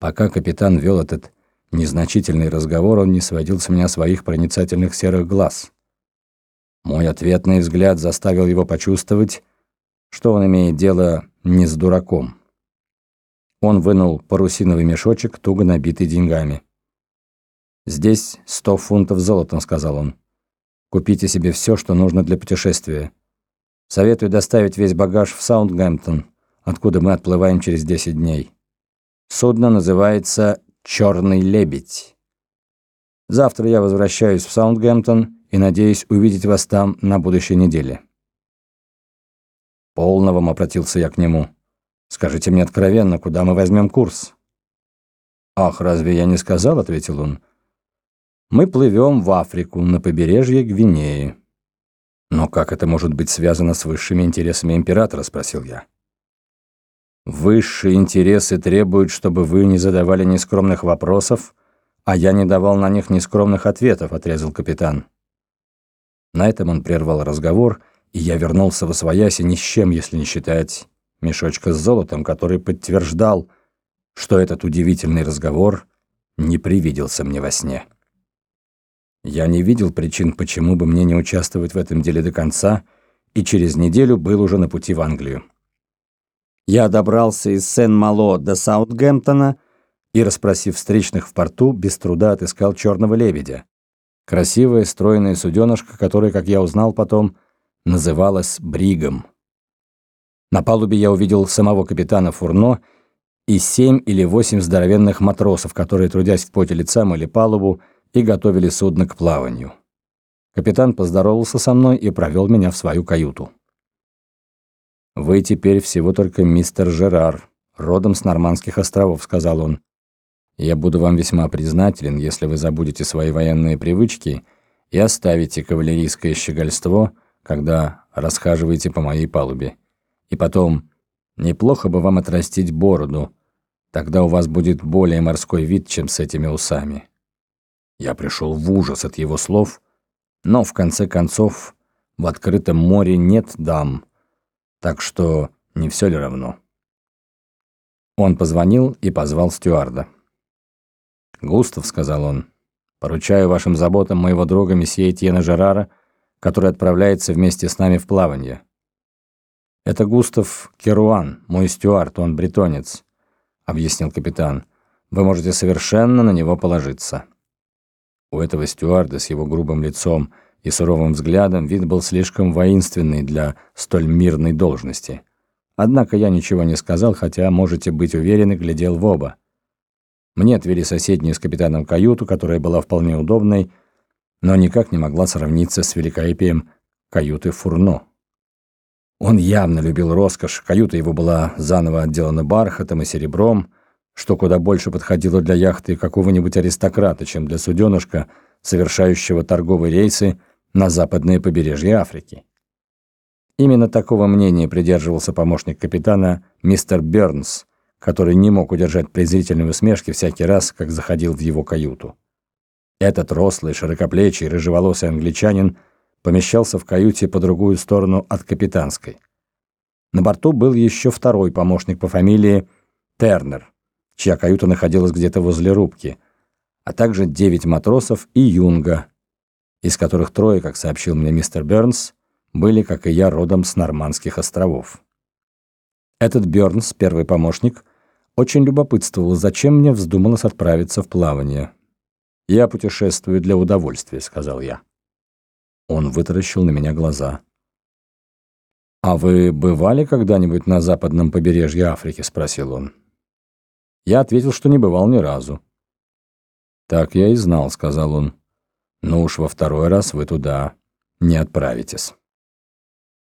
Пока капитан вел этот незначительный разговор, он не сводил с меня своих проницательных серых глаз. Мой ответный взгляд заставил его почувствовать, что он имеет дело не с дураком. Он вынул парусиновый мешочек, туго набитый деньгами. «Здесь сто фунтов золотом», — сказал он. «Купите себе все, что нужно для путешествия. Советую доставить весь багаж в Саундгемптон, откуда мы отплываем через 10 дней. Судно называется «Черный лебедь». Завтра я возвращаюсь в Саундгемптон и надеюсь увидеть вас там на будущей неделе». «Полно обратился я к нему. «Скажите мне откровенно, куда мы возьмем курс?» «Ах, разве я не сказал?» — ответил он. «Мы плывем в Африку, на побережье Гвинеи». «Но как это может быть связано с высшими интересами императора?» — спросил я. «Высшие интересы требуют, чтобы вы не задавали нескромных вопросов, а я не давал на них нескромных ответов», — отрезал капитан. На этом он прервал разговор, и я вернулся в Освояси ни с чем, если не считать мешочка с золотом, который подтверждал, что этот удивительный разговор не привиделся мне во сне. Я не видел причин, почему бы мне не участвовать в этом деле до конца, и через неделю был уже на пути в Англию. Я добрался из Сен-Мало до Саутгемптона и, расспросив встречных в порту, без труда отыскал черного лебедя. Красивое, стройное суденышко, которое, как я узнал потом, называлось «Бригом». На палубе я увидел самого капитана Фурно и семь или восемь здоровенных матросов, которые, трудясь в поте лица, мыли палубу и готовили судно к плаванию. Капитан поздоровался со мной и провел меня в свою каюту. «Вы теперь всего только мистер Жерар, родом с Нормандских островов», — сказал он. «Я буду вам весьма признателен, если вы забудете свои военные привычки и оставите кавалерийское щегольство, когда расхаживаете по моей палубе. И потом, неплохо бы вам отрастить бороду, тогда у вас будет более морской вид, чем с этими усами». Я пришел в ужас от его слов, но в конце концов в открытом море нет дам, так что не все ли равно? Он позвонил и позвал стюарда. «Густав», — сказал он, — «поручаю вашим заботам моего друга месье Этьена Жерара, который отправляется вместе с нами в плавание. Это Густав Керуан, мой стюард, он бретонец», — объяснил капитан. «Вы можете совершенно на него положиться». У этого стюарда с его грубым лицом и суровым взглядом вид был слишком воинственный для столь мирной должности. Однако я ничего не сказал, хотя, можете быть уверены, глядел в оба. Мне отвели соседнюю с капитаном каюту, которая была вполне удобной, но никак не могла сравниться с великолепием каюты Фурно. Он явно любил роскошь, каюта его была заново отделана бархатом и серебром, что куда больше подходило для яхты какого-нибудь аристократа, чем для суденышка, совершающего торговые рейсы на западное побережье Африки. Именно такого мнения придерживался помощник капитана мистер Бернс, который не мог удержать презрительной усмешки всякий раз, как заходил в его каюту. Этот рослый, широкоплечий, рыжеволосый англичанин помещался в каюте по другую сторону от капитанской. На борту был еще второй помощник по фамилии Тернер, чья каюта находилась где-то возле рубки, а также девять матросов и юнга, из которых трое, как сообщил мне мистер Бернс, были, как и я, родом с Нормандских островов. Этот Бернс, первый помощник, очень любопытствовал, зачем мне вздумалось отправиться в плавание. «Я путешествую для удовольствия», — сказал я. Он вытаращил на меня глаза. «А вы бывали когда-нибудь на западном побережье Африки?» — спросил он. Я ответил, что не бывал ни разу. «Так я и знал», — сказал он. «Ну уж во второй раз вы туда не отправитесь».